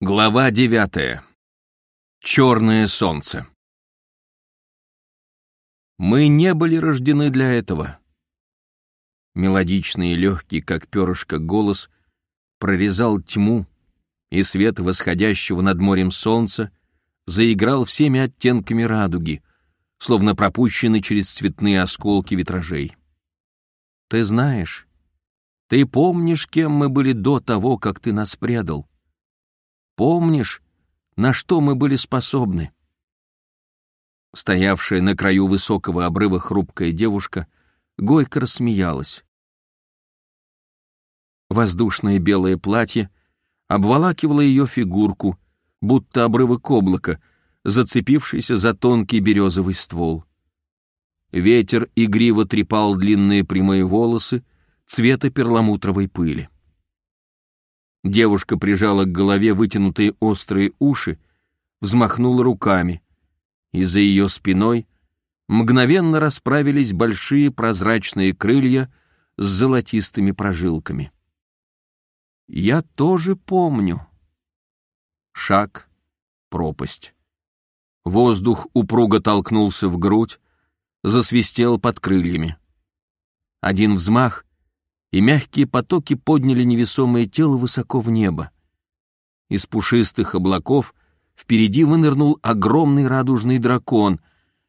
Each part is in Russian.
Глава девятая. Черное солнце. Мы не были рождены для этого. Мелодичный и легкий, как перышко, голос прорезал тьму, и свет восходящего над морем солнца заиграл всеми оттенками радуги, словно пропущенный через цветные осколки витражей. Ты знаешь, ты помнишь, кем мы были до того, как ты нас предал? Помнишь, на что мы были способны?» Стоявшая на краю высокого обрыва хрупкая девушка горько рассмеялась. Воздушное белое платье обволакивало ее фигурку, будто обрывок облака, зацепившийся за тонкий березовый ствол. Ветер игриво трепал длинные прямые волосы цвета перламутровой пыли. Девушка прижала к голове вытянутые острые уши, взмахнула руками, и за ее спиной мгновенно расправились большие прозрачные крылья с золотистыми прожилками. Я тоже помню. Шаг, пропасть. Воздух упруго толкнулся в грудь, засвистел под крыльями. Один взмах, и мягкие потоки подняли невесомое тело высоко в небо. Из пушистых облаков впереди вынырнул огромный радужный дракон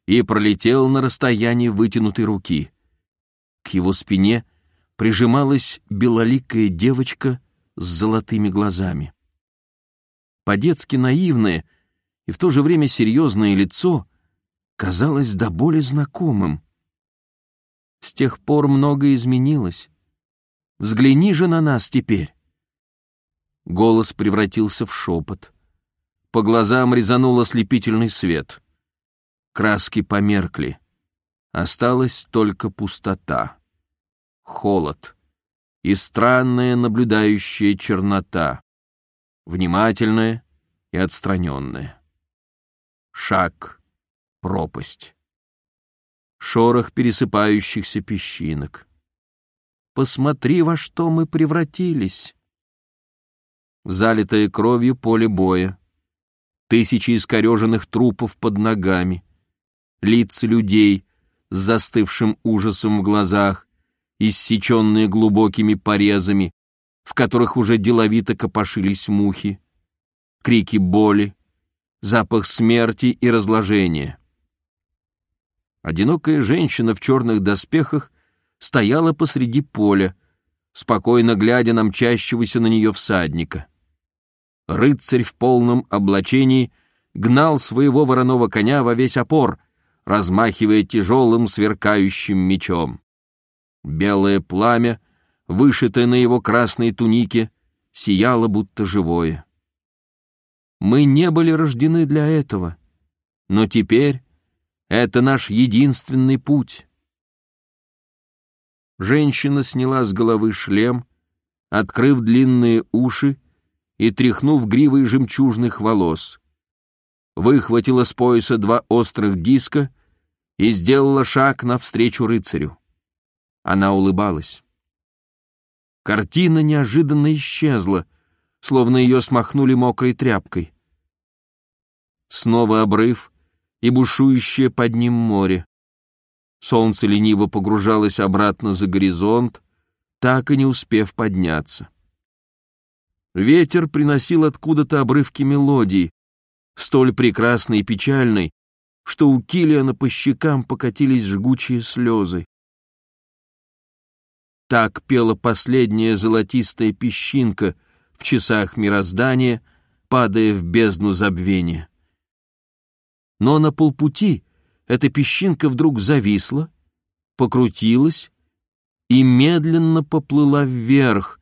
и пролетел на расстоянии вытянутой руки. К его спине прижималась белоликая девочка с золотыми глазами. По-детски наивное и в то же время серьезное лицо казалось до боли знакомым. С тех пор многое изменилось. Взгляни же на нас теперь!» Голос превратился в шепот. По глазам резанул ослепительный свет. Краски померкли. Осталась только пустота. Холод. И странная наблюдающая чернота. Внимательная и отстраненная. Шаг. Пропасть. Шорох пересыпающихся песчинок. Посмотри, во что мы превратились. Залитое кровью поле боя. Тысячи искореженных трупов под ногами. Лица людей с застывшим ужасом в глазах, иссеченные глубокими порезами, в которых уже деловито копошились мухи. Крики боли, запах смерти и разложения. Одинокая женщина в черных доспехах стояла посреди поля, спокойно глядя на мчащегося на нее всадника. Рыцарь в полном облачении гнал своего вороного коня во весь опор, размахивая тяжелым сверкающим мечом. Белое пламя, вышитое на его красной тунике, сияло будто живое. Мы не были рождены для этого, но теперь это наш единственный путь. Женщина сняла с головы шлем, открыв длинные уши и тряхнув гривой жемчужных волос. Выхватила с пояса два острых диска и сделала шаг навстречу рыцарю. Она улыбалась. Картина неожиданно исчезла, словно ее смахнули мокрой тряпкой. Снова обрыв и бушующее под ним море. Солнце лениво погружалось обратно за горизонт, так и не успев подняться. Ветер приносил откуда-то обрывки мелодии, столь прекрасной и печальной, что у Килиана по щекам покатились жгучие слезы. Так пела последняя золотистая песчинка в часах мироздания, падая в бездну забвения. Но на полпути эта песчинка вдруг зависла, покрутилась и медленно поплыла вверх,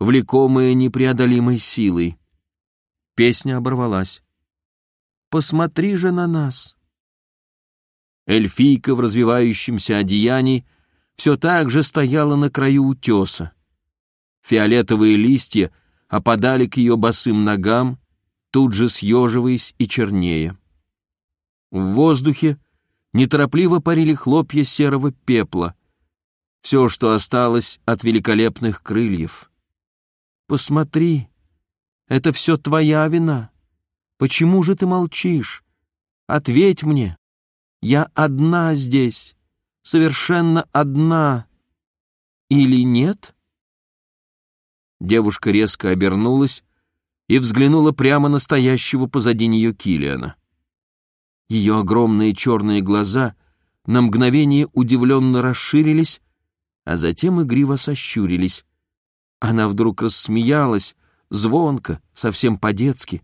влекомая непреодолимой силой. Песня оборвалась. «Посмотри же на нас!» Эльфийка в развивающемся одеянии все так же стояла на краю утеса. Фиолетовые листья опадали к ее босым ногам, тут же съеживаясь и чернее. В воздухе неторопливо парили хлопья серого пепла, все, что осталось от великолепных крыльев. Посмотри, Это все твоя вина. Почему же ты молчишь? Ответь мне. Я одна здесь, совершенно одна. Или нет?» Девушка резко обернулась и взглянула прямо на стоящего позади нее Килиана. Ее огромные черные глаза на мгновение удивленно расширились, а затем игриво сощурились. Она вдруг рассмеялась, звонко, совсем по-детски,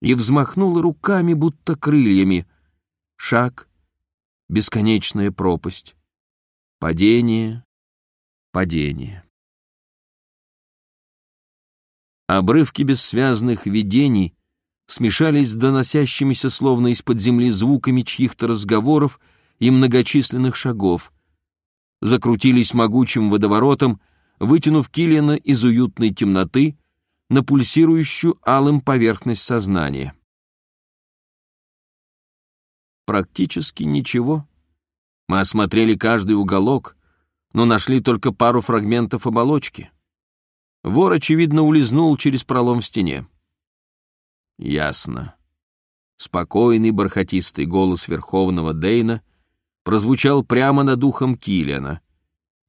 и взмахнула руками, будто крыльями. Шаг, бесконечная пропасть. Падение, падение. Обрывки бессвязных видений смешались с доносящимися словно из-под земли звуками чьих-то разговоров и многочисленных шагов, закрутились могучим водоворотом, вытянув Киллиана из уютной темноты на пульсирующую алым поверхность сознания. Практически ничего. Мы осмотрели каждый уголок, но нашли только пару фрагментов оболочки. Вор, очевидно, улизнул через пролом в стене. Ясно. Спокойный бархатистый голос Верховного Дейна прозвучал прямо над ухом Киллиана,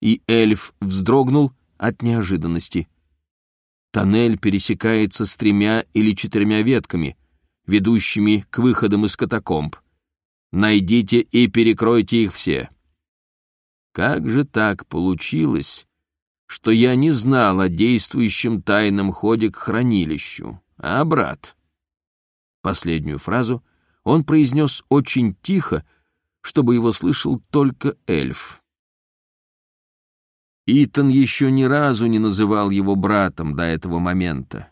и эльф вздрогнул от неожиданности. Тоннель пересекается с тремя или четырьмя ветками, ведущими к выходам из катакомб. Найдите и перекройте их все. Как же так получилось, что я не знал о действующем тайном ходе к хранилищу, а, брат?» Последнюю фразу он произнес очень тихо, чтобы его слышал только эльф. Итан еще ни разу не называл его братом до этого момента.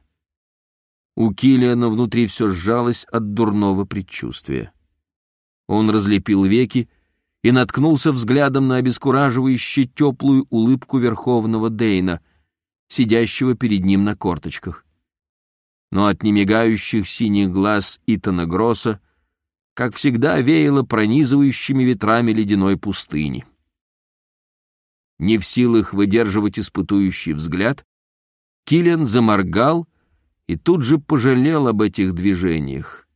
У Килиана внутри все сжалось от дурного предчувствия. Он разлепил веки и наткнулся взглядом на обескураживающе теплую улыбку Верховного Дейна, сидящего перед ним на корточках. Но от немигающих синих глаз Итана Гросса, как всегда, веяло пронизывающими ветрами ледяной пустыни. Не в силах выдерживать испытующий взгляд, Киллиан заморгал и тут же пожалел об этих движениях.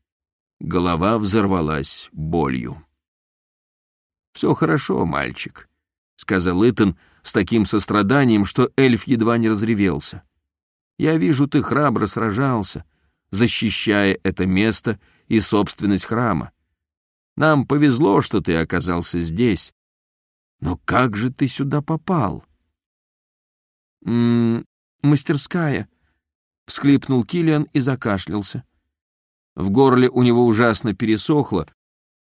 Голова взорвалась болью. «Все хорошо, мальчик», — сказал Итан с таким состраданием, что эльф едва не разревелся. «Я вижу, ты храбро сражался, защищая это место и собственность храма. Нам повезло, что ты оказался здесь. Но как же ты сюда попал?» «М -м, мастерская», — всхлипнул Килиан и закашлялся. В горле у него ужасно пересохло,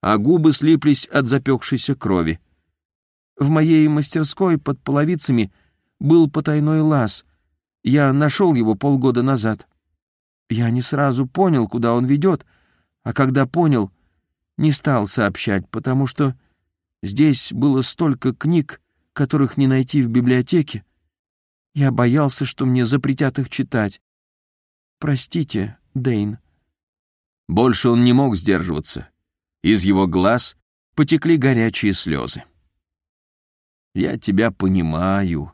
а губы слиплись от запекшейся крови. В моей мастерской под половицами был потайной лаз. Я нашел его полгода назад. Я не сразу понял, куда он ведет, а когда понял, не стал сообщать, потому что здесь было столько книг, которых не найти в библиотеке. Я боялся, что мне запретят их читать. Простите, Дейн. Больше он не мог сдерживаться. Из его глаз потекли горячие слезы. «Я тебя понимаю».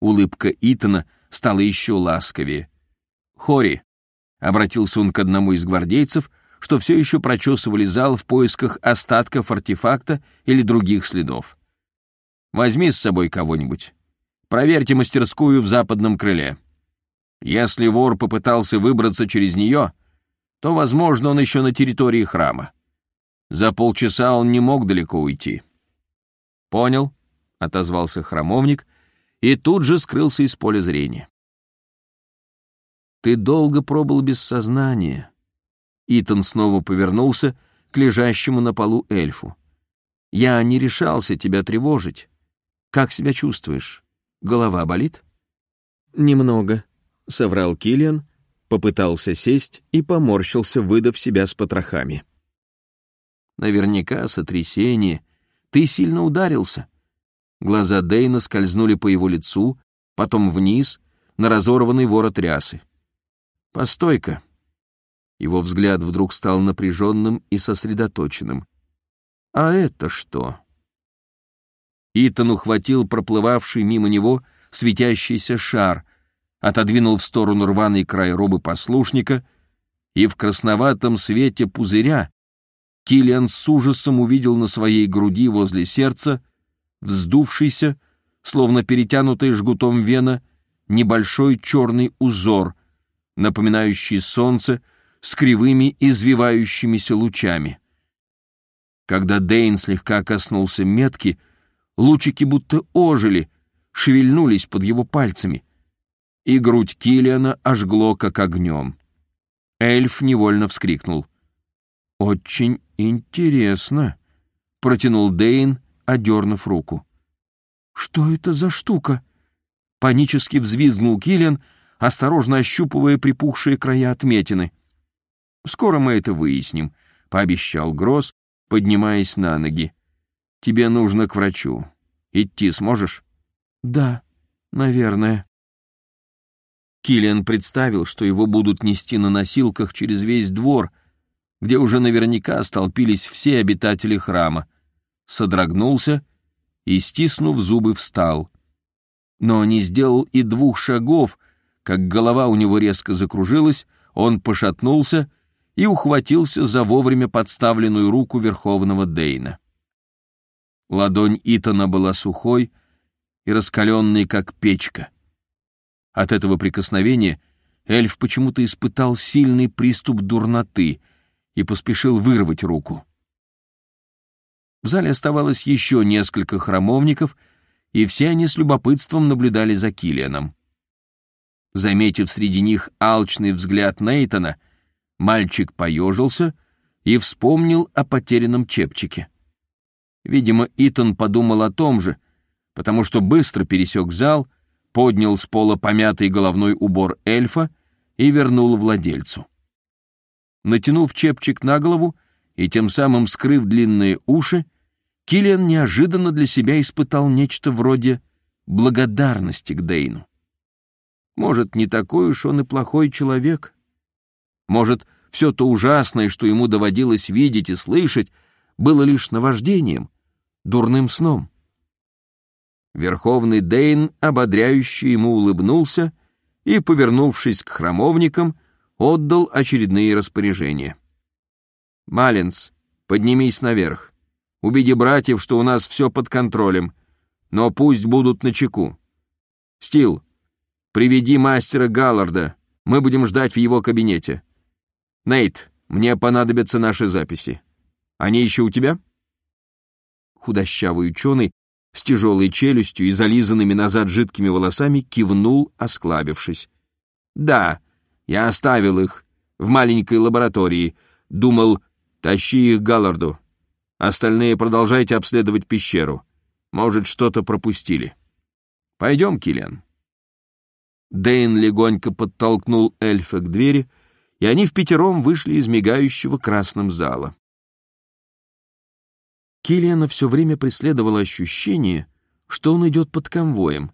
Улыбка Итана стала еще ласковее. «Хори», — обратился он к одному из гвардейцев, что все еще прочесывали зал в поисках остатков артефакта или других следов. «Возьми с собой кого-нибудь. Проверьте мастерскую в западном крыле. Если вор попытался выбраться через нее, то, возможно, он еще на территории храма. За полчаса он не мог далеко уйти. «Понял», — отозвался храмовник и тут же скрылся из поля зрения. «Ты долго пробыл без сознания». Итан снова повернулся к лежащему на полу эльфу. «Я не решался тебя тревожить. Как себя чувствуешь? Голова болит?» «Немного», — соврал Киллиан, попытался сесть и поморщился, выдав себя с потрохами. Наверняка сотрясение. Ты сильно ударился. Глаза Дейна скользнули по его лицу, потом вниз, на разорванный ворот рясы. «Постой-ка». Его взгляд вдруг стал напряженным и сосредоточенным. «А это что?» Итан ухватил проплывавший мимо него светящийся шар, отодвинул в сторону рваный край робы послушника, и в красноватом свете пузыря Килиан с ужасом увидел на своей груди возле сердца вздувшийся, словно перетянутый жгутом вена, небольшой черный узор, напоминающий солнце с кривыми извивающимися лучами. Когда Дейн слегка коснулся метки, лучики будто ожили, шевельнулись под его пальцами, и грудь Килиана ожгло как огнем. Эльф невольно вскрикнул. «Очень интересно», — протянул Дейн, одернув руку. «Что это за штука?» Панически взвизгнул Киллиан, осторожно ощупывая припухшие края отметины. «Скоро мы это выясним», — пообещал Гроз, поднимаясь на ноги. «Тебе нужно к врачу. Идти сможешь?» «Да, наверное». Киллиан представил, что его будут нести на носилках через весь двор, где уже наверняка столпились все обитатели храма. Содрогнулся и, стиснув зубы, встал. Но не сделал и двух шагов, как голова у него резко закружилась, он пошатнулся и ухватился за вовремя подставленную руку Верховного Дейна. Ладонь Итана была сухой и раскаленной, как печка. От этого прикосновения эльф почему-то испытал сильный приступ дурноты и поспешил вырвать руку. В зале оставалось еще несколько храмовников, и все они с любопытством наблюдали за Килианом. Заметив среди них алчный взгляд Нейтона, мальчик поежился и вспомнил о потерянном чепчике. Видимо, Итан подумал о том же, потому что быстро пересек зал, поднял с пола помятый головной убор эльфа и вернул владельцу. Натянув чепчик на голову, и тем самым скрыв длинные уши, Киллиан неожиданно для себя испытал нечто вроде благодарности к Дейну. Может, не такой уж он и плохой человек. Может, все то ужасное, что ему доводилось видеть и слышать, было лишь наваждением, дурным сном. Верховный Дейн ободряюще ему улыбнулся и, повернувшись к храмовникам, отдал очередные распоряжения. Малинс, поднимись наверх. Убеди братьев, что у нас все под контролем, но пусть будут на чеку. Стил, приведи мастера Галларда, мы будем ждать в его кабинете. Нейт, мне понадобятся наши записи. Они еще у тебя?» Худощавый ученый с тяжелой челюстью и зализанными назад жидкими волосами кивнул, осклабившись. «Да, я оставил их в маленькой лаборатории. Думал, Тащи их Галларду. Остальные продолжайте обследовать пещеру. Может, что-то пропустили. Пойдем, Киллиан. Дейн легонько подтолкнул эльфа к двери, и они в пятером вышли из мигающего красным зала. Киллиана все время преследовало ощущение, что он идет под конвоем.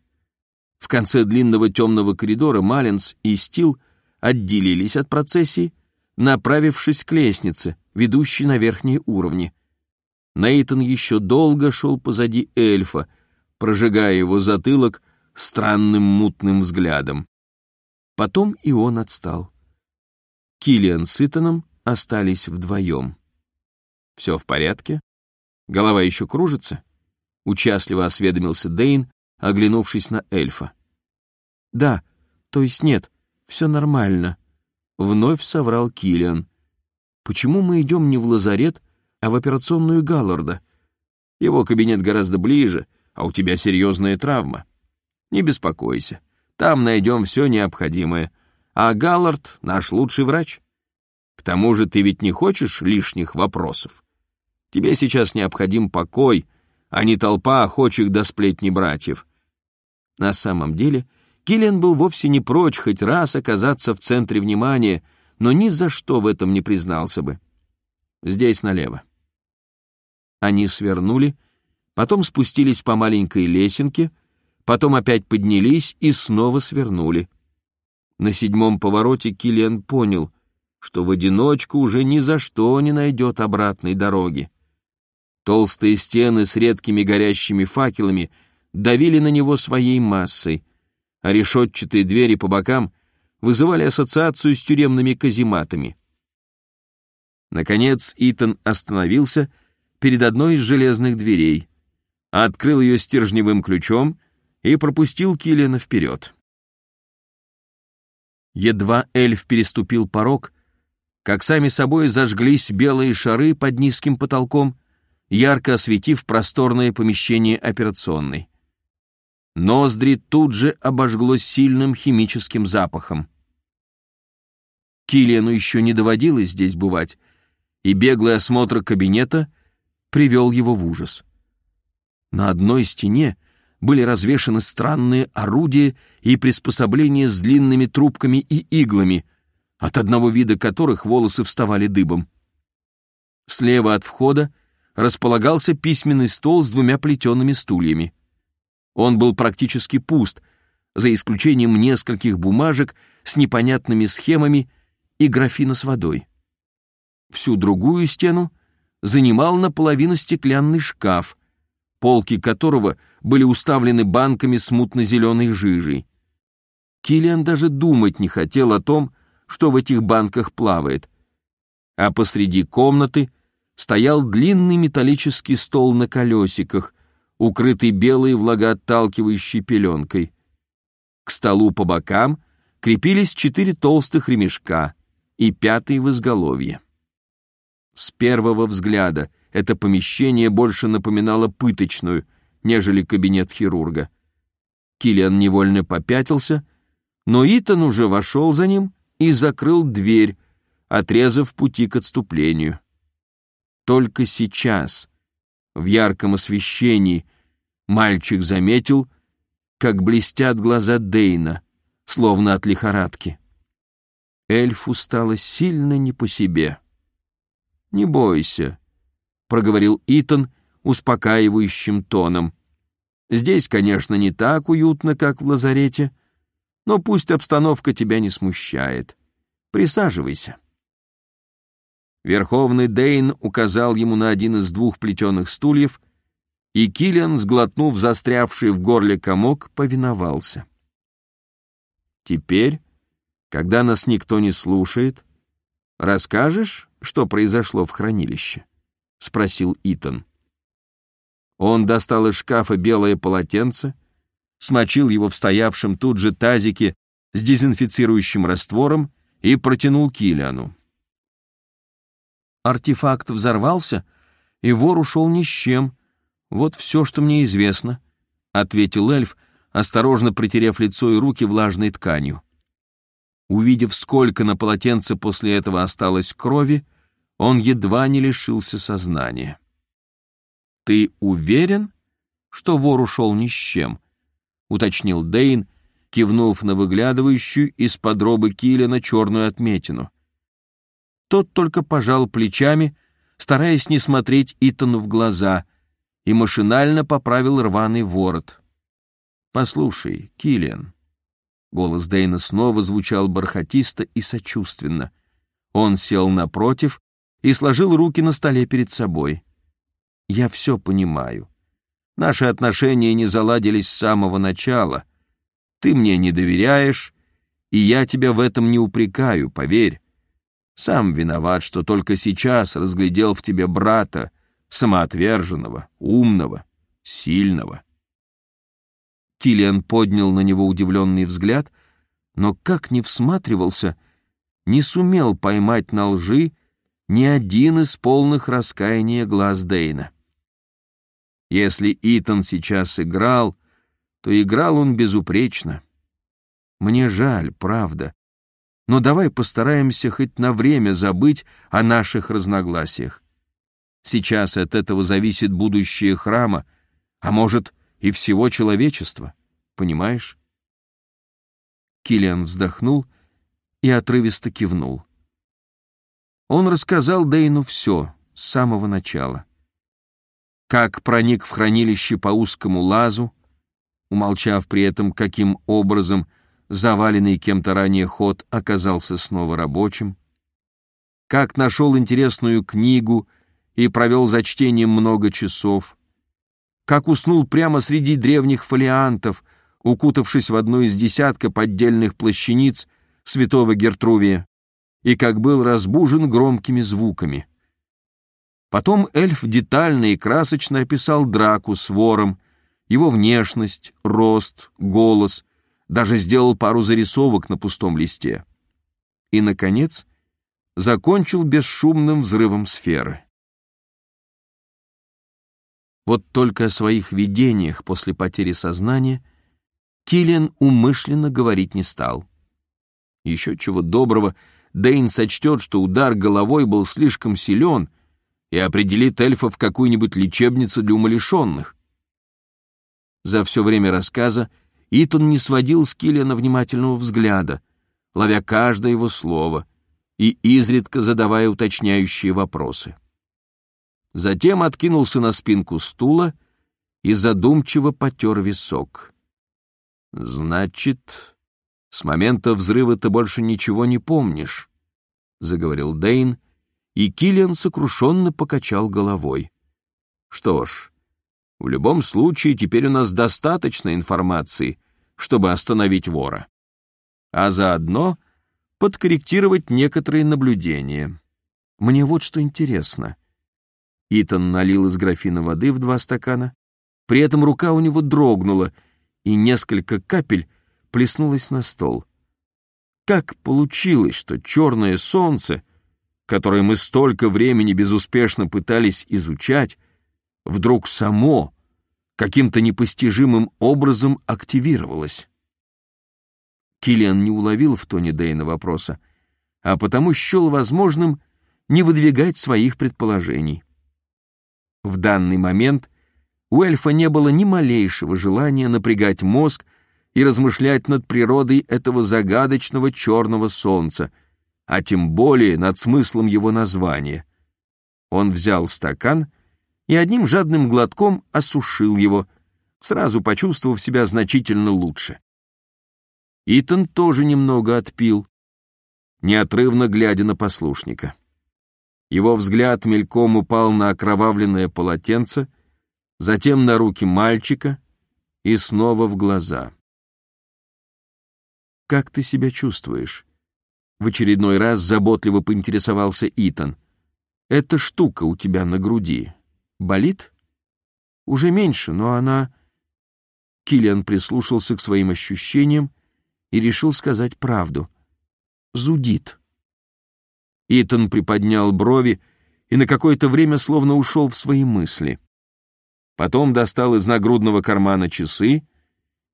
В конце длинного темного коридора Малинс и Стил отделились от процессии, направившись к лестнице, ведущей на верхние уровни. Нейтон еще долго шел позади эльфа, прожигая его затылок странным мутным взглядом. Потом и он отстал. Киллиан с Итаном остались вдвоем. «Все в порядке? Голова еще кружится?» — участливо осведомился Дейн, оглянувшись на эльфа. «Да, то есть нет, все нормально», Вновь соврал Килиан. Почему мы идем не в лазарет, а в операционную Галларда? Его кабинет гораздо ближе, а у тебя серьезная травма. Не беспокойся, там найдем все необходимое, а Галлард — наш лучший врач. К тому же ты ведь не хочешь лишних вопросов. Тебе сейчас необходим покой, а не толпа охочих до сплетни братьев. На самом деле Киллиан был вовсе не прочь хоть раз оказаться в центре внимания, но ни за что в этом не признался бы. Здесь налево. Они свернули, потом спустились по маленькой лесенке, потом опять поднялись и снова свернули. На седьмом повороте Киллиан понял, что в одиночку уже ни за что не найдет обратной дороги. Толстые стены с редкими горящими факелами давили на него своей массой — а решетчатые двери по бокам вызывали ассоциацию с тюремными казематами. Наконец Итан остановился перед одной из железных дверей, открыл ее стержневым ключом и пропустил Киллиана вперед. Едва эльф переступил порог, как сами собой зажглись белые шары под низким потолком, ярко осветив просторное помещение операционной. Ноздри тут же обожгло сильным химическим запахом. Киллиану еще не доводилось здесь бывать, и беглый осмотр кабинета привел его в ужас. На одной стене были развешаны странные орудия и приспособления с длинными трубками и иглами, от одного вида которых волосы вставали дыбом. Слева от входа располагался письменный стол с двумя плетеными стульями. Он был практически пуст, за исключением нескольких бумажек с непонятными схемами и графина с водой. Всю другую стену занимал наполовину стеклянный шкаф, полки которого были уставлены банками с мутно-зеленой жижей. Киллиан даже думать не хотел о том, что в этих банках плавает. А посреди комнаты стоял длинный металлический стол на колесиках, укрытый белой влагоотталкивающей пеленкой. К столу по бокам крепились четыре толстых ремешка и пятый в изголовье. С первого взгляда это помещение больше напоминало пыточную, нежели кабинет хирурга. Киллиан невольно попятился, но Итан уже вошел за ним и закрыл дверь, отрезав пути к отступлению. Только сейчас, в ярком освещении, мальчик заметил, как блестят глаза Дейна, словно от лихорадки. Эльфу стало сильно не по себе. «Не бойся», — проговорил Итан успокаивающим тоном. «Здесь, конечно, не так уютно, как в лазарете, но пусть обстановка тебя не смущает. Присаживайся». Верховный Дейн указал ему на один из двух плетеных стульев, и Киллиан, сглотнув застрявший в горле комок, повиновался. «Теперь, когда нас никто не слушает, расскажешь, что произошло в хранилище?» — спросил Итан. Он достал из шкафа белое полотенце, смочил его в стоявшем тут же тазике с дезинфицирующим раствором и протянул Килиану. Артефакт взорвался, и вор ушел ни с чем. Вот все, что мне известно, — ответил эльф, осторожно притерев лицо и руки влажной тканью. Увидев, сколько на полотенце после этого осталось крови, он едва не лишился сознания. «Ты уверен, что вор ушел ни с чем?» — уточнил Дейн, кивнув на выглядывающую из-под робы Киллина черную отметину. Тот только пожал плечами, стараясь не смотреть Итану в глаза, и машинально поправил рваный ворот. «Послушай, Киллиан». Голос Дейна снова звучал бархатисто и сочувственно. Он сел напротив и сложил руки на столе перед собой. «Я все понимаю. Наши отношения не заладились с самого начала. Ты мне не доверяешь, и я тебя в этом не упрекаю, поверь. Сам виноват, что только сейчас разглядел в тебе брата, самоотверженного, умного, сильного. Килиан поднял на него удивленный взгляд, но как ни всматривался, не сумел поймать на лжи ни один из полных раскаяния глаз Дейна. Если Итан сейчас играл, то играл он безупречно. Мне жаль, правда, но давай постараемся хоть на время забыть о наших разногласиях. Сейчас от этого зависит будущее храма, а может и всего человечества, понимаешь? Килиан вздохнул и отрывисто кивнул. Он рассказал Дейну все с самого начала. Как проник в хранилище по узкому лазу, умолчав при этом, каким образом заваленный кем-то ранее ход оказался снова рабочим, как нашел интересную книгу и провел за чтением много часов, как уснул прямо среди древних фолиантов, укутавшись в одну из десятка поддельных плащаниц святого Гертрувия, и как был разбужен громкими звуками. Потом эльф детально и красочно описал драку с вором, его внешность, рост, голос, даже сделал пару зарисовок на пустом листе. И, наконец, закончил бесшумным взрывом сферы. Вот только о своих видениях после потери сознания Киллиан умышленно говорить не стал. Еще чего доброго, Дейн сочтет, что удар головой был слишком силен и определит эльфа в какую-нибудь лечебницу для умалишенных. За все время рассказа Итан не сводил с Киллиана внимательного взгляда, ловя каждое его слово и изредка задавая уточняющие вопросы. Затем откинулся на спинку стула и задумчиво потер висок. «Значит, с момента взрыва ты больше ничего не помнишь», — заговорил Дейн, и Киллиан сокрушенно покачал головой. «Что ж, в любом случае теперь у нас достаточно информации, чтобы остановить вора, а заодно подкорректировать некоторые наблюдения. Мне вот что интересно». Итан налил из графина воды в два стакана, при этом рука у него дрогнула — и несколько капель плеснулось на стол. Как получилось, что черное солнце, которое мы столько времени безуспешно пытались изучать, вдруг само каким-то непостижимым образом активировалось? Киллиан не уловил в тоне Дэйна вопроса, а потому счел возможным не выдвигать своих предположений. В данный момент у эльфа не было ни малейшего желания напрягать мозг и размышлять над природой этого загадочного черного солнца, а тем более над смыслом его названия. Он взял стакан и одним жадным глотком осушил его, сразу почувствовав себя значительно лучше. Итан тоже немного отпил, неотрывно глядя на послушника. Его взгляд мельком упал на окровавленное полотенце, затем на руки мальчика и снова в глаза. «Как ты себя чувствуешь?» В очередной раз заботливо поинтересовался Итан. «Эта штука у тебя на груди болит?» «Уже меньше, но она...» Киллиан прислушался к своим ощущениям и решил сказать правду. «Зудит». Итан приподнял брови и на какое-то время словно ушел в свои мысли. Потом достал из нагрудного кармана часы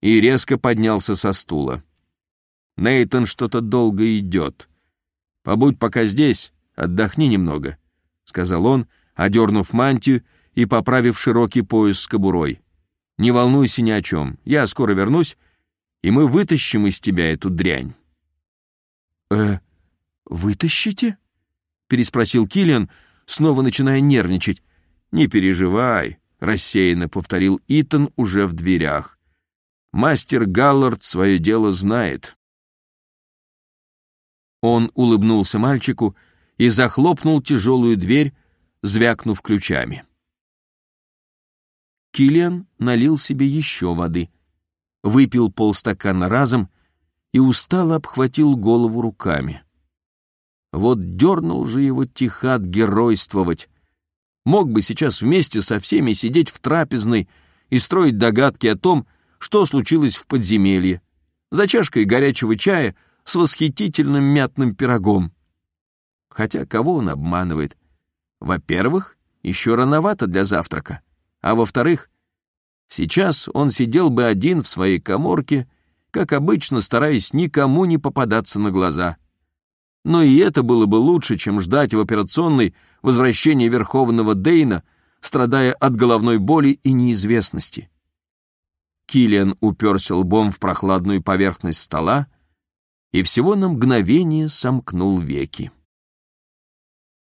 и резко поднялся со стула. Нейтон что-то долго идет. Побудь пока здесь, отдохни немного, сказал он, одернув мантию и поправив широкий пояс с кобурой. Не волнуйся ни о чем, я скоро вернусь, и мы вытащим из тебя эту дрянь. Э, вытащите? переспросил Киллиан, снова начиная нервничать. Не переживай, рассеянно повторил Итан уже в дверях. Мастер Галлард свое дело знает. Он улыбнулся мальчику и захлопнул тяжелую дверь, звякнув ключами. Киллиан налил себе еще воды, выпил полстакана разом и устало обхватил голову руками. Вот дернул же его Тихат геройствовать, мог бы сейчас вместе со всеми сидеть в трапезной и строить догадки о том, что случилось в подземелье, за чашкой горячего чая с восхитительным мятным пирогом. Хотя кого он обманывает? Во-первых, еще рановато для завтрака, а во-вторых, сейчас он сидел бы один в своей коморке, как обычно, стараясь никому не попадаться на глаза. Но и это было бы лучше, чем ждать в операционной возвращения Верховного Дейна, страдая от головной боли и неизвестности. Килиан уперся лбом в прохладную поверхность стола и всего на мгновение сомкнул веки.